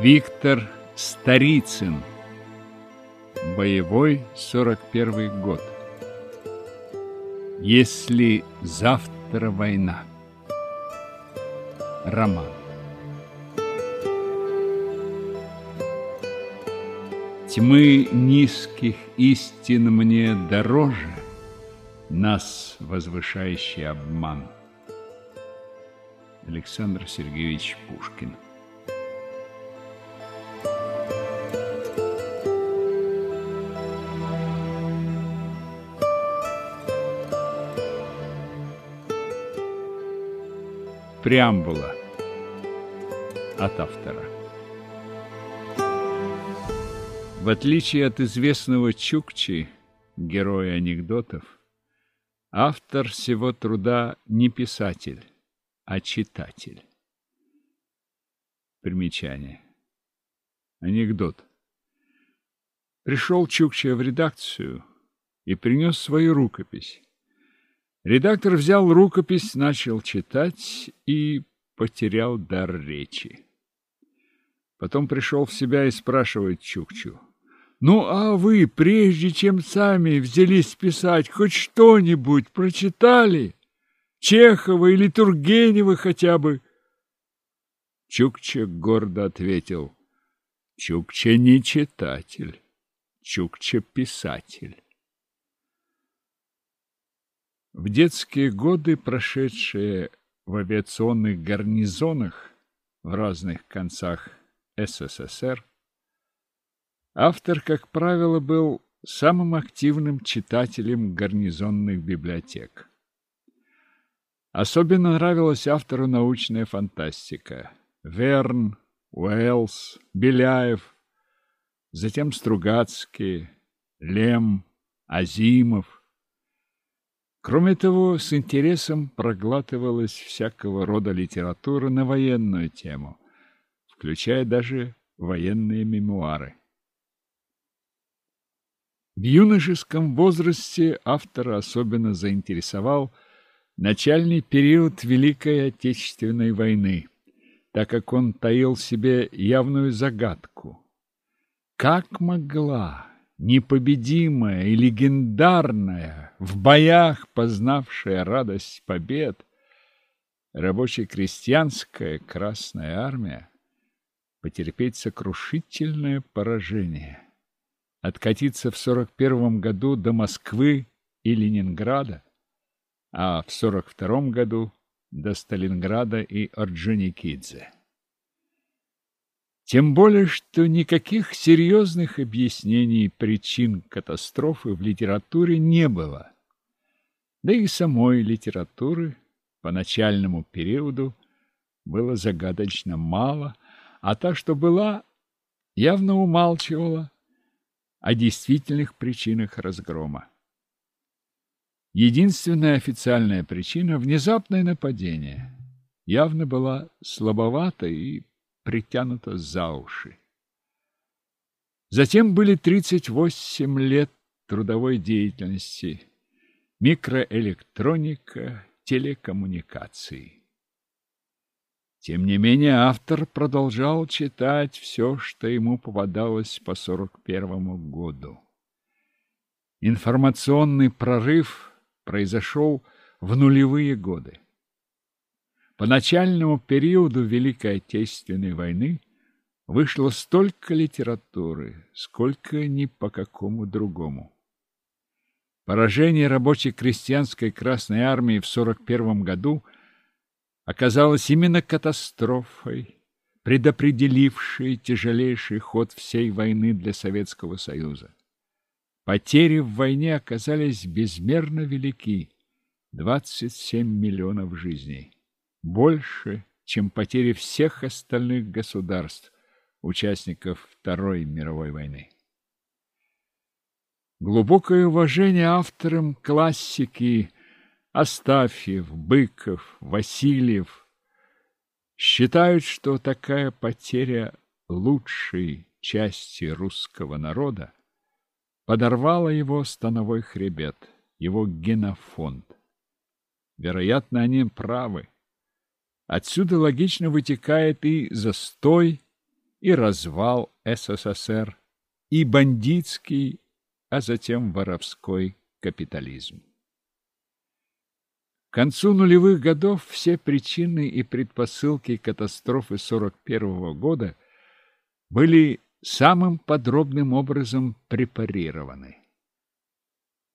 Виктор Старицын. Боевой 41 год. Если завтра война. Роман. Тьмы низких истин мне дороже Нас возвышающий обман. Александр Сергеевич Пушкин Преамбула от автора. В отличие от известного Чукчи, героя анекдотов, автор всего труда не писатель, а читатель. Примечание. Анекдот. Пришел Чукча в редакцию и принес свою рукопись. Редактор взял рукопись, начал читать и потерял дар речи. Потом пришел в себя и спрашивает Чукчу. «Ну, а вы, прежде чем сами взялись писать, хоть что-нибудь прочитали? Чехова или Тургенева хотя бы?» Чукча гордо ответил. «Чукча не читатель, Чукча писатель». В детские годы, прошедшие в авиационных гарнизонах в разных концах СССР, автор, как правило, был самым активным читателем гарнизонных библиотек. Особенно нравилась автору научная фантастика. Верн, Уэллс, Беляев, затем Стругацкий, Лем, Азимов, Кроме того, с интересом проглатывалась всякого рода литература на военную тему, включая даже военные мемуары. В юношеском возрасте автора особенно заинтересовал начальный период Великой Отечественной войны, так как он таил в себе явную загадку. Как могла непобедимая и легендарная, в боях познавшая радость побед, рабоче-крестьянская Красная Армия потерпеть сокрушительное поражение, откатиться в 41 году до Москвы и Ленинграда, а в 42 году до Сталинграда и Орджоникидзе. Тем более, что никаких серьезных объяснений причин катастрофы в литературе не было. Да и самой литературы по начальному периоду было загадочно мало, а та, что была, явно умалчивала о действительных причинах разгрома. Единственная официальная причина – внезапное нападение – явно была слабовата и притянута за уши. Затем были 38 лет трудовой деятельности, микроэлектроника, телекоммуникации. Тем не менее, автор продолжал читать все, что ему попадалось по 41 году. Информационный прорыв произошел в нулевые годы. По начальному периоду Великой Отечественной войны вышло столько литературы, сколько ни по какому другому. Поражение рабочей крестьянской Красной Армии в 1941 году оказалось именно катастрофой, предопределившей тяжелейший ход всей войны для Советского Союза. Потери в войне оказались безмерно велики – 27 миллионов жизней больше, чем потери всех остальных государств, участников Второй мировой войны. Глубокое уважение авторам классики Астафьев, Быков, Васильев считают, что такая потеря лучшей части русского народа подорвала его становой хребет, его генофонд. Вероятно, они правы. Отсюда логично вытекает и застой, и развал СССР, и бандитский, а затем воровской капитализм. К концу нулевых годов все причины и предпосылки катастрофы 41 года были самым подробным образом препарированы.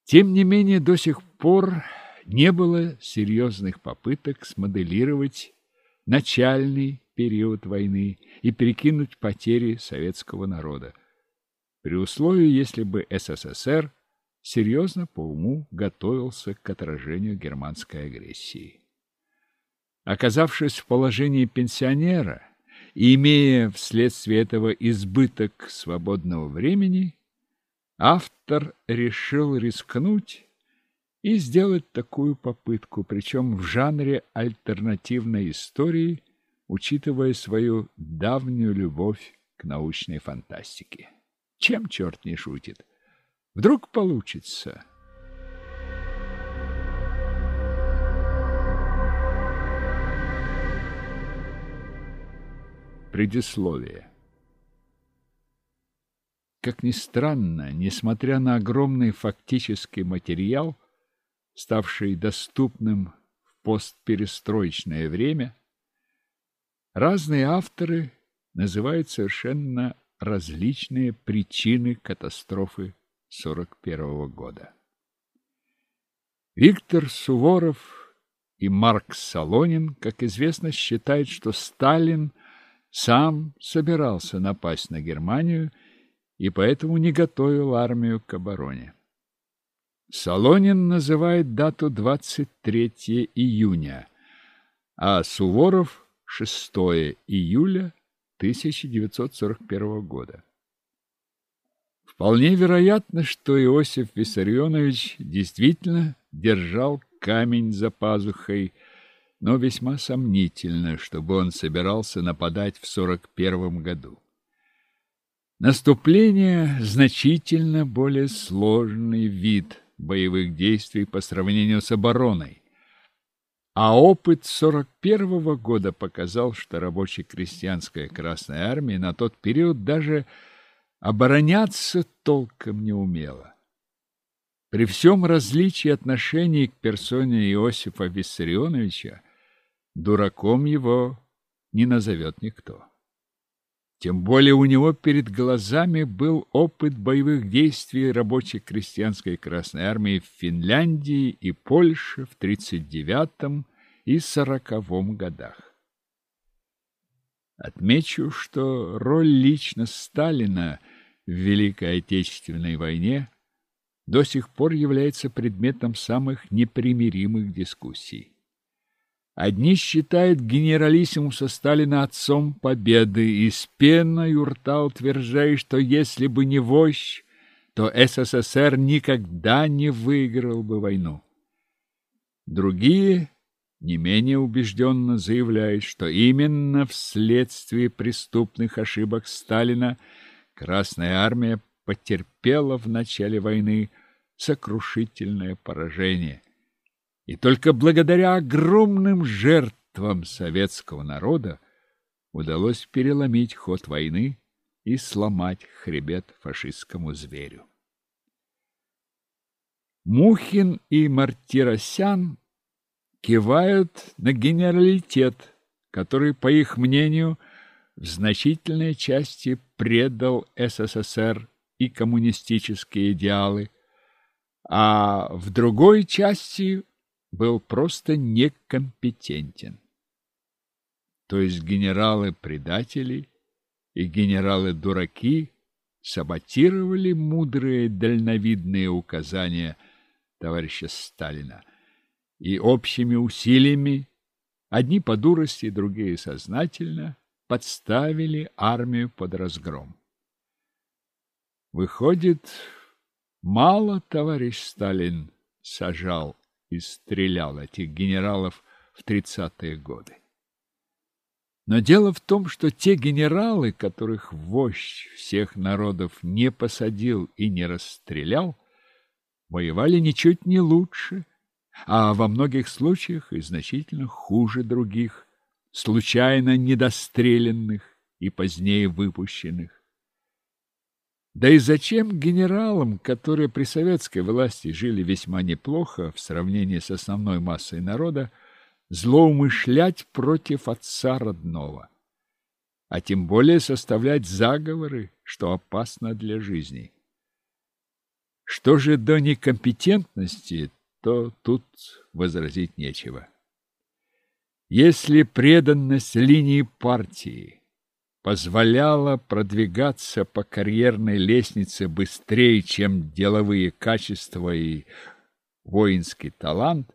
Тем не менее, до сих пор не было серьезных попыток смоделировать начальный период войны и перекинуть потери советского народа, при условии, если бы СССР серьезно по уму готовился к отражению германской агрессии. Оказавшись в положении пенсионера и имея вследствие этого избыток свободного времени, автор решил рискнуть и сделать такую попытку, причем в жанре альтернативной истории, учитывая свою давнюю любовь к научной фантастике. Чем черт не шутит? Вдруг получится. Предисловие Как ни странно, несмотря на огромный фактический материал, ставший доступным в постперестроечное время, разные авторы называют совершенно различные причины катастрофы 41 года. Виктор Суворов и Марк Солонин, как известно, считают, что Сталин сам собирался напасть на Германию и поэтому не готовил армию к обороне. Солонин называет дату 23 июня, а Суворов – 6 июля 1941 года. Вполне вероятно, что Иосиф Виссарионович действительно держал камень за пазухой, но весьма сомнительно, чтобы он собирался нападать в 41 году. Наступление – значительно более сложный вид боевых действий по сравнению с обороной. А опыт 41 -го года показал, что рабоче-крестьянская Красная Армия на тот период даже обороняться толком не умела. При всем различии отношений к персоне Иосифа Виссарионовича дураком его не назовет никто. Тем более у него перед глазами был опыт боевых действий рабочей крестьянской Красной Армии в Финляндии и Польше в 39 и 40 годах. Отмечу, что роль лично Сталина в Великой Отечественной войне до сих пор является предметом самых непримиримых дискуссий. Одни считают генералиссимуса Сталина отцом победы и с пеной у рта утверждают, что если бы не вождь, то СССР никогда не выиграл бы войну. Другие не менее убежденно заявляют, что именно вследствие преступных ошибок Сталина Красная Армия потерпела в начале войны сокрушительное поражение. И только благодаря огромным жертвам советского народа удалось переломить ход войны и сломать хребет фашистскому зверю. Мухин и Мартиросян кивают на генералитет, который, по их мнению, в значительной части предал СССР и коммунистические идеалы, а в другой части был просто некомпетентен. То есть генералы-предатели и генералы-дураки саботировали мудрые дальновидные указания товарища Сталина – и общими усилиями, одни по дурости, другие сознательно, подставили армию под разгром. Выходит, мало товарищ Сталин сажал и стрелял этих генералов в тридцатые годы. Но дело в том, что те генералы, которых вождь всех народов не посадил и не расстрелял, воевали ничуть не лучше, а во многих случаях и значительно хуже других, случайно недостреленных и позднее выпущенных. Да и зачем генералам, которые при советской власти жили весьма неплохо в сравнении с основной массой народа, злоумышлять против отца родного, а тем более составлять заговоры, что опасно для жизни? Что же до некомпетентности, то тут возразить нечего. Если преданность линии партии позволяла продвигаться по карьерной лестнице быстрее, чем деловые качества и воинский талант,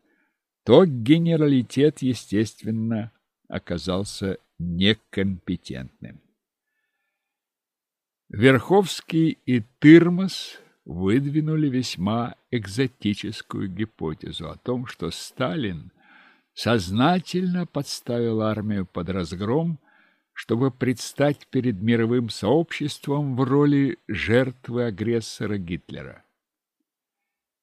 то генералитет, естественно, оказался некомпетентным. Верховский и Тырмас выдвинули весьма экзотическую гипотезу о том, что Сталин сознательно подставил армию под разгром, чтобы предстать перед мировым сообществом в роли жертвы агрессора Гитлера.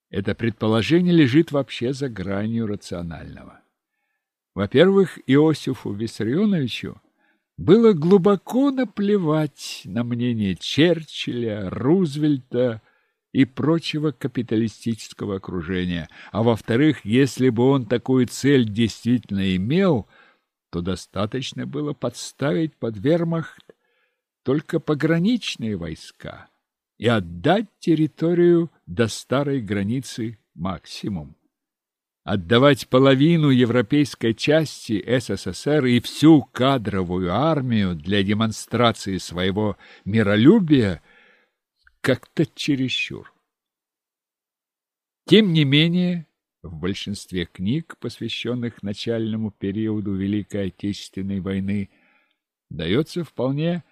Это предположение лежит вообще за гранью рационального. Во-первых, Иосифу Виссарионовичу было глубоко наплевать на мнение Черчилля, Рузвельта и прочего капиталистического окружения. А во-вторых, если бы он такую цель действительно имел, то достаточно было подставить под вермахт только пограничные войска и отдать территорию до старой границы максимум. Отдавать половину европейской части СССР и всю кадровую армию для демонстрации своего миролюбия – как-то чересчур. Тем не менее, в большинстве книг, посвященных начальному периоду Великой Отечественной войны, дается вполне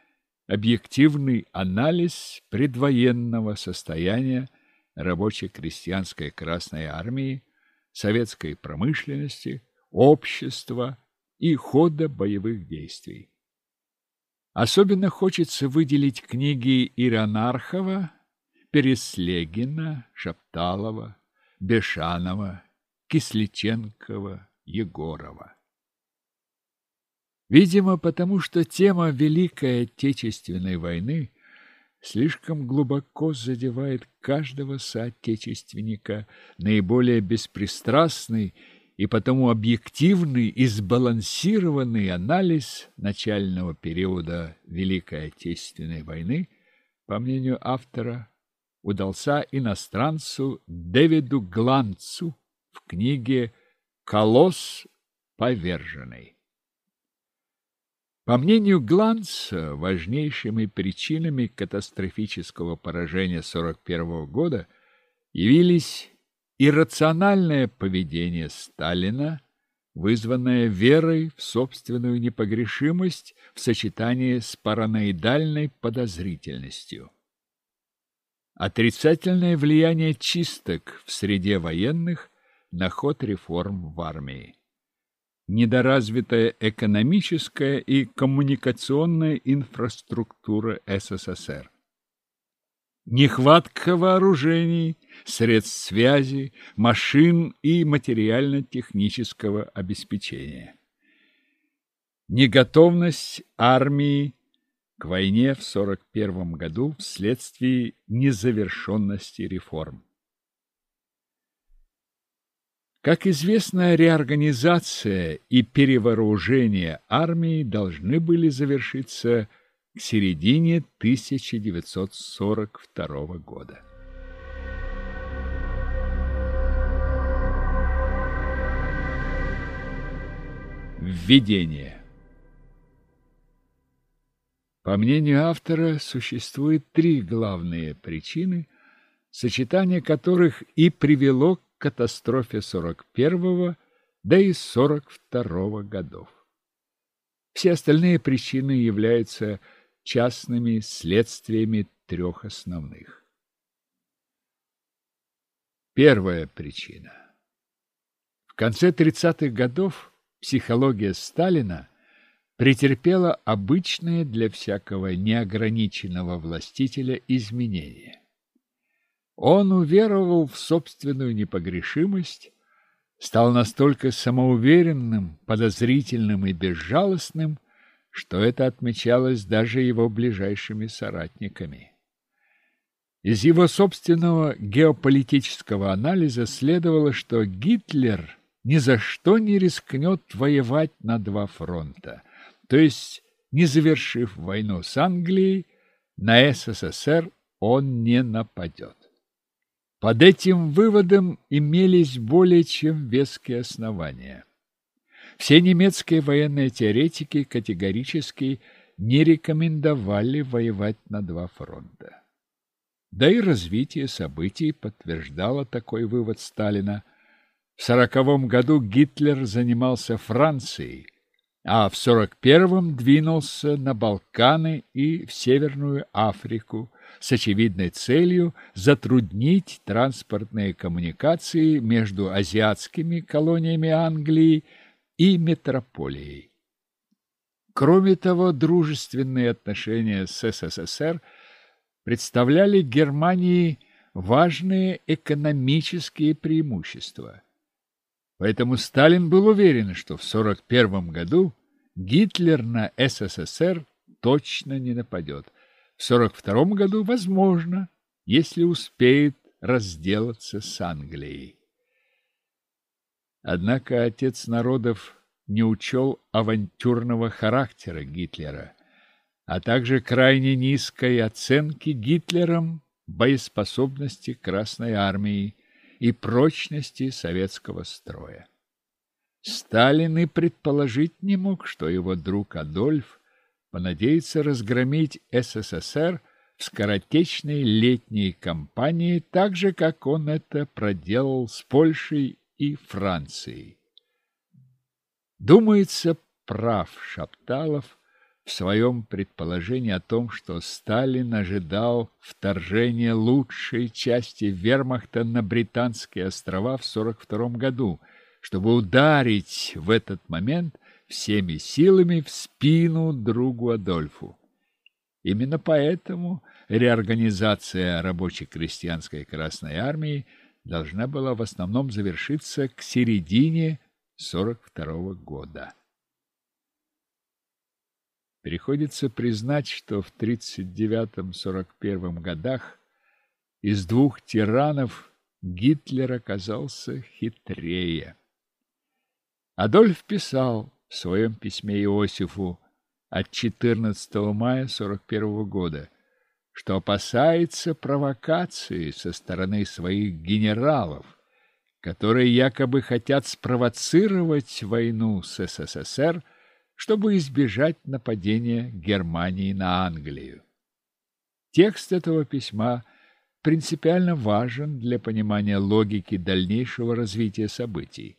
объективный анализ предвоенного состояния рабоче-крестьянской Красной Армии, советской промышленности, общества и хода боевых действий. Особенно хочется выделить книги Иронархова, Переслегина, Шапталова, Бешанова, Кисличенкова, Егорова. Видимо, потому что тема Великой Отечественной войны слишком глубоко задевает каждого соотечественника, наиболее беспристрастный и потому объективный и сбалансированный анализ начального периода Великой Отечественной войны, по мнению автора, удался иностранцу Дэвиду Гланцу в книге «Колосс поверженный». По мнению Гланца, важнейшими причинами катастрофического поражения 1941 года явились иррациональное поведение Сталина, вызванное верой в собственную непогрешимость в сочетании с параноидальной подозрительностью. Отрицательное влияние чисток в среде военных на ход реформ в армии. Недоразвитая экономическая и коммуникационная инфраструктура СССР. Нехватка вооружений, средств связи, машин и материально-технического обеспечения. Неготовность армии к войне в 1941 году вследствие незавершенности реформ. Как известно, реорганизация и перевооружение армии должны были завершиться к середине 1942 года. Введение По мнению автора, существует три главные причины, сочетание которых и привело к катастрофе 41-го, да и 42-го годов. Все остальные причины являются частными следствиями трех основных. Первая причина. В конце 30-х годов психология Сталина претерпела обычные для всякого неограниченного властителя изменения. Он уверовал в собственную непогрешимость, стал настолько самоуверенным, подозрительным и безжалостным, что это отмечалось даже его ближайшими соратниками. Из его собственного геополитического анализа следовало, что Гитлер ни за что не рискнет воевать на два фронта, то есть, не завершив войну с Англией, на СССР он не нападет. Под этим выводом имелись более чем веские основания. Все немецкие военные теоретики категорически не рекомендовали воевать на два фронта. Да и развитие событий подтверждало такой вывод Сталина. В сороковом году Гитлер занимался Францией, а в сорок первом двинулся на Балканы и в Северную Африку с очевидной целью затруднить транспортные коммуникации между азиатскими колониями Англии и метрополией. Кроме того, дружественные отношения с СССР представляли Германии важные экономические преимущества. Поэтому Сталин был уверен, что в 1941 году Гитлер на СССР точно не нападет. В 1942 году, возможно, если успеет разделаться с Англией. Однако отец народов не учел авантюрного характера Гитлера, а также крайне низкой оценки Гитлером боеспособности Красной Армии и прочности советского строя. Сталин и предположить не мог, что его друг Адольф понадеется разгромить СССР в скоротечной летней кампании, так же, как он это проделал с Польшей и Францией. Думается, прав Шапталов в своем предположении о том, что Сталин ожидал вторжения лучшей части вермахта на Британские острова в 1942 году, чтобы ударить в этот момент всеми силами в спину другу Адольфу. Именно поэтому реорганизация рабоче-крестьянской Красной Армии – должна была в основном завершиться к середине 42 года. Приходится признать, что в 39-41 годах из двух тиранов Гитлер оказался хитрее. Адольф писал в своем письме Иосифу от 14 мая 41 года что опасается провокации со стороны своих генералов, которые якобы хотят спровоцировать войну с СССР, чтобы избежать нападения Германии на Англию. Текст этого письма принципиально важен для понимания логики дальнейшего развития событий.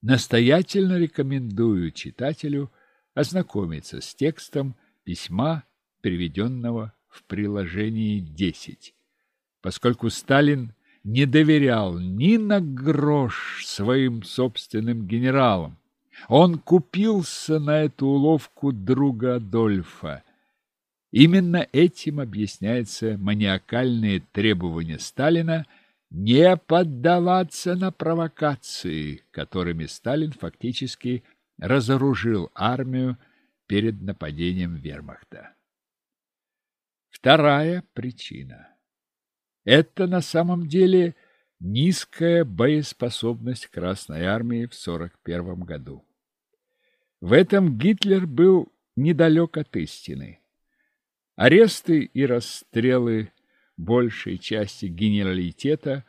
Настоятельно рекомендую читателю ознакомиться с текстом письма, переведенного в приложении 10, поскольку Сталин не доверял ни на грош своим собственным генералам. Он купился на эту уловку друга Адольфа. Именно этим объясняется маниакальные требования Сталина не поддаваться на провокации, которыми Сталин фактически разоружил армию перед нападением вермахта. Вторая причина. Это на самом деле низкая боеспособность Красной Армии в 1941 году. В этом Гитлер был недалек от истины. Аресты и расстрелы большей части генералитета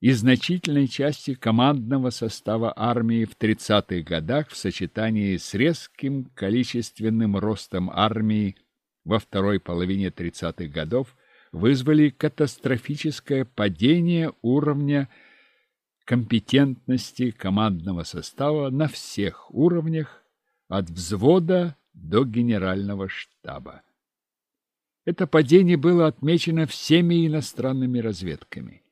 и значительной части командного состава армии в 30-х годах в сочетании с резким количественным ростом армии во второй половине 30-х годов вызвали катастрофическое падение уровня компетентности командного состава на всех уровнях, от взвода до генерального штаба. Это падение было отмечено всеми иностранными разведками.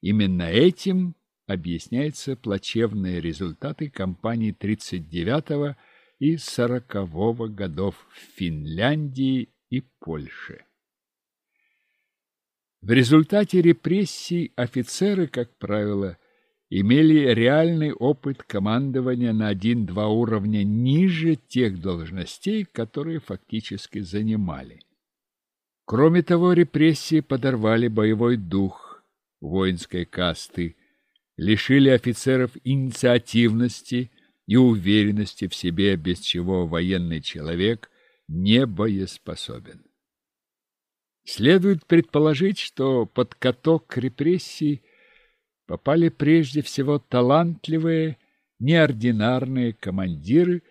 Именно этим объясняются плачевные результаты кампании 39 и 40 годов в Финляндии и Польши. В результате репрессий офицеры, как правило, имели реальный опыт командования на один-два уровня ниже тех должностей, которые фактически занимали. Кроме того, репрессии подорвали боевой дух воинской касты, лишили офицеров инициативности и уверенности в себе, без чего военный человек не боеспособен. Следует предположить, что под каток репрессий попали прежде всего талантливые, неординарные командиры,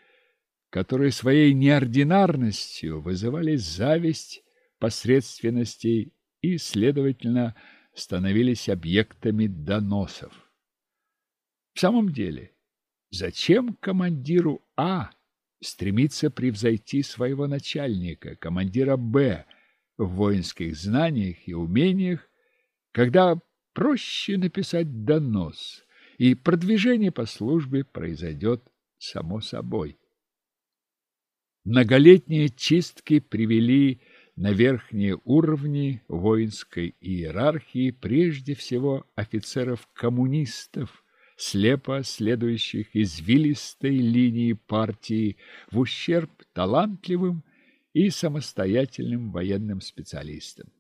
которые своей неординарностью вызывали зависть посредственностей и, следовательно, становились объектами доносов. В самом деле, зачем командиру А стремиться превзойти своего начальника, командира Б, в воинских знаниях и умениях, когда проще написать донос, и продвижение по службе произойдет само собой. Многолетние чистки привели на верхние уровни воинской иерархии прежде всего офицеров-коммунистов, слепо следующих извилистой линии партии в ущерб талантливым и самостоятельным военным специалистам.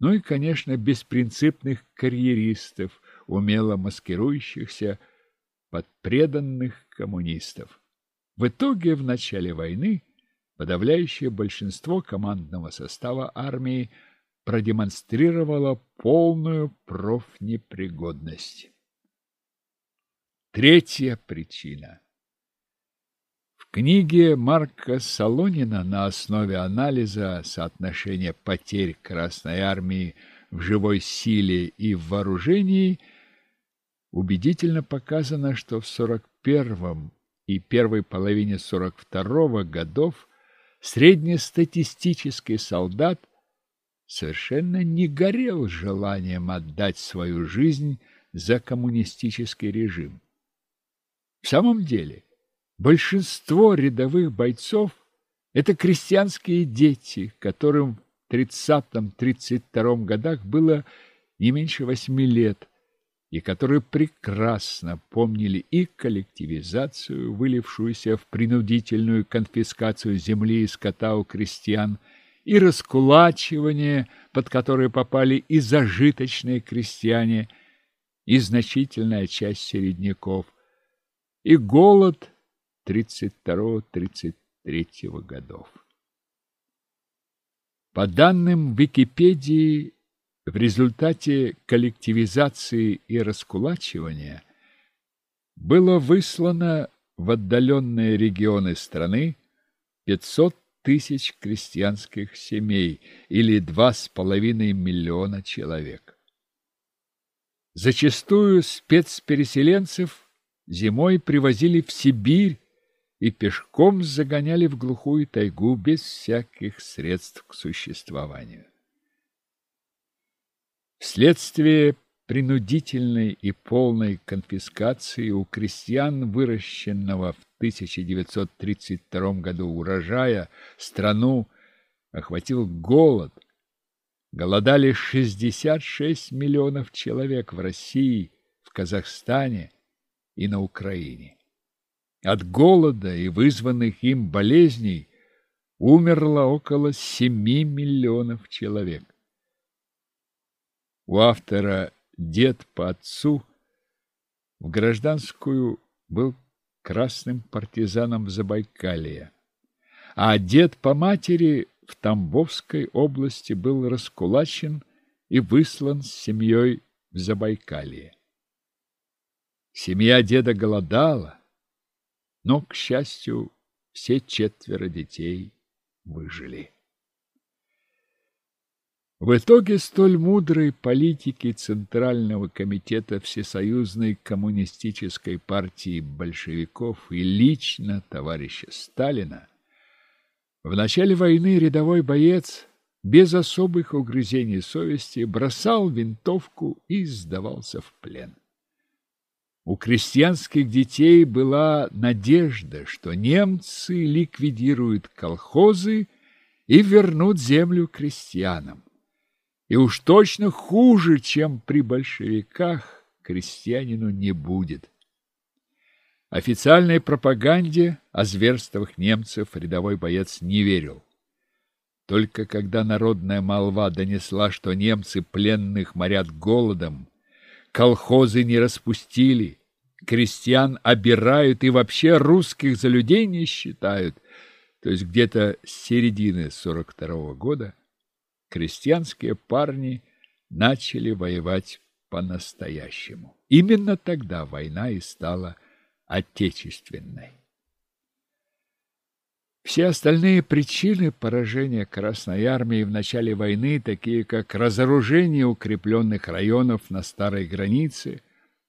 Ну и, конечно, беспринципных карьеристов, умело маскирующихся под преданных коммунистов. В итоге в начале войны подавляющее большинство командного состава армии продемонстрировало полную профнепригодность. Третья причина. Книге Марка Солонина на основе анализа соотношения потерь Красной Армии в живой силе и в вооружении убедительно показано, что в 41 и первой половине 42 годов среднестатистический солдат совершенно не горел желанием отдать свою жизнь за коммунистический режим. В самом деле, большинство рядовых бойцов – это крестьянские дети, которым в 30-32 годах было не меньше восьми лет, и которые прекрасно помнили и коллективизацию, вылившуюся в принудительную конфискацию земли и скота у крестьян, и раскулачивание, под которое попали и зажиточные крестьяне, и значительная часть середняков – и голод 32-33 годов. По данным Википедии, в результате коллективизации и раскулачивания было выслано в отдаленные регионы страны 500 тысяч крестьянских семей или 2,5 миллиона человек. Зачастую спецпереселенцев зимой привозили в Сибирь и пешком загоняли в глухую тайгу без всяких средств к существованию. Вследствие принудительной и полной конфискации у крестьян, выращенного в 1932 году урожая, страну охватил голод. Голодали 66 миллионов человек в России, в Казахстане – и на Украине. От голода и вызванных им болезней умерло около 7 миллионов человек. У автора дед по отцу в гражданскую был красным партизаном в Забайкалье, а дед по матери в Тамбовской области был раскулачен и выслан с семьей в Забайкалье. Семья деда голодала, но, к счастью, все четверо детей выжили. В итоге столь мудрой политики Центрального комитета Всесоюзной коммунистической партии большевиков и лично товарища Сталина в начале войны рядовой боец без особых угрызений совести бросал винтовку и сдавался в плен. У крестьянских детей была надежда, что немцы ликвидируют колхозы и вернут землю крестьянам. И уж точно хуже, чем при большевиках, крестьянину не будет. Официальной пропаганде о зверствах немцев рядовой боец не верил. Только когда народная молва донесла, что немцы пленных морят голодом, колхозы не распустили, крестьян обирают и вообще русских за людей не считают, то есть где-то с середины 42 -го года крестьянские парни начали воевать по-настоящему. Именно тогда война и стала отечественной. Все остальные причины поражения Красной Армии в начале войны, такие как разоружение укрепленных районов на старой границе,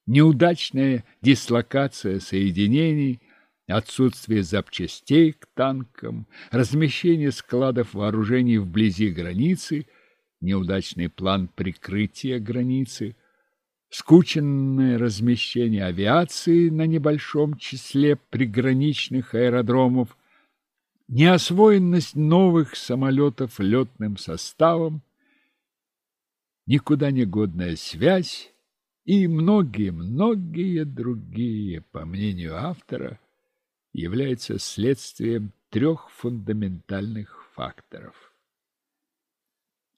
неудачная дислокация соединений, отсутствие запчастей к танкам, размещение складов вооружений вблизи границы, неудачный план прикрытия границы, скученное размещение авиации на небольшом числе приграничных аэродромов, неосвоенность новых самолетов летным составом, никуда не годная связь и многие-многие другие, по мнению автора, являются следствием трех фундаментальных факторов.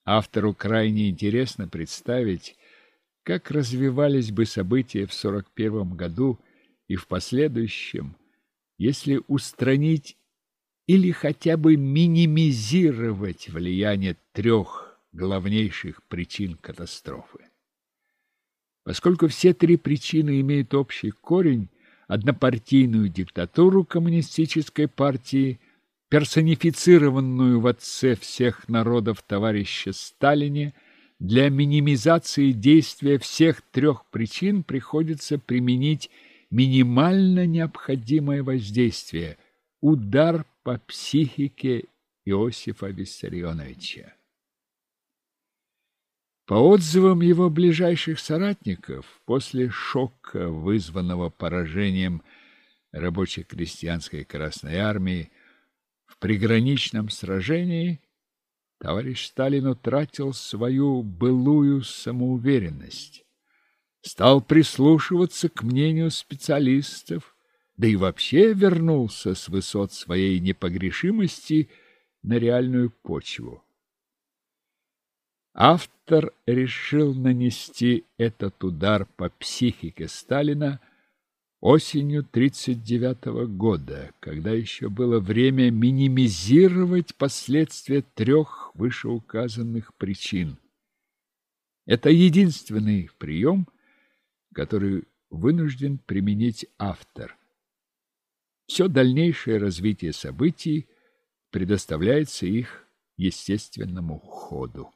Автору крайне интересно представить, как развивались бы события в 41 году и в последующем, если устранить или хотя бы минимизировать влияние трех главнейших причин катастрофы. Поскольку все три причины имеют общий корень, однопартийную диктатуру коммунистической партии, персонифицированную в отце всех народов товарища Сталине, для минимизации действия всех трех причин приходится применить минимально необходимое воздействие – удар по психике Иосифа Виссарионовича. По отзывам его ближайших соратников, после шока, вызванного поражением рабоче-крестьянской Красной Армии в приграничном сражении, товарищ Сталин утратил свою былую самоуверенность, стал прислушиваться к мнению специалистов, да и вообще вернулся с высот своей непогрешимости на реальную почву. Автор решил нанести этот удар по психике Сталина осенью 1939 года, когда еще было время минимизировать последствия трех вышеуказанных причин. Это единственный прием, который вынужден применить автор – все дальнейшее развитие событий предоставляется их естественному ходу.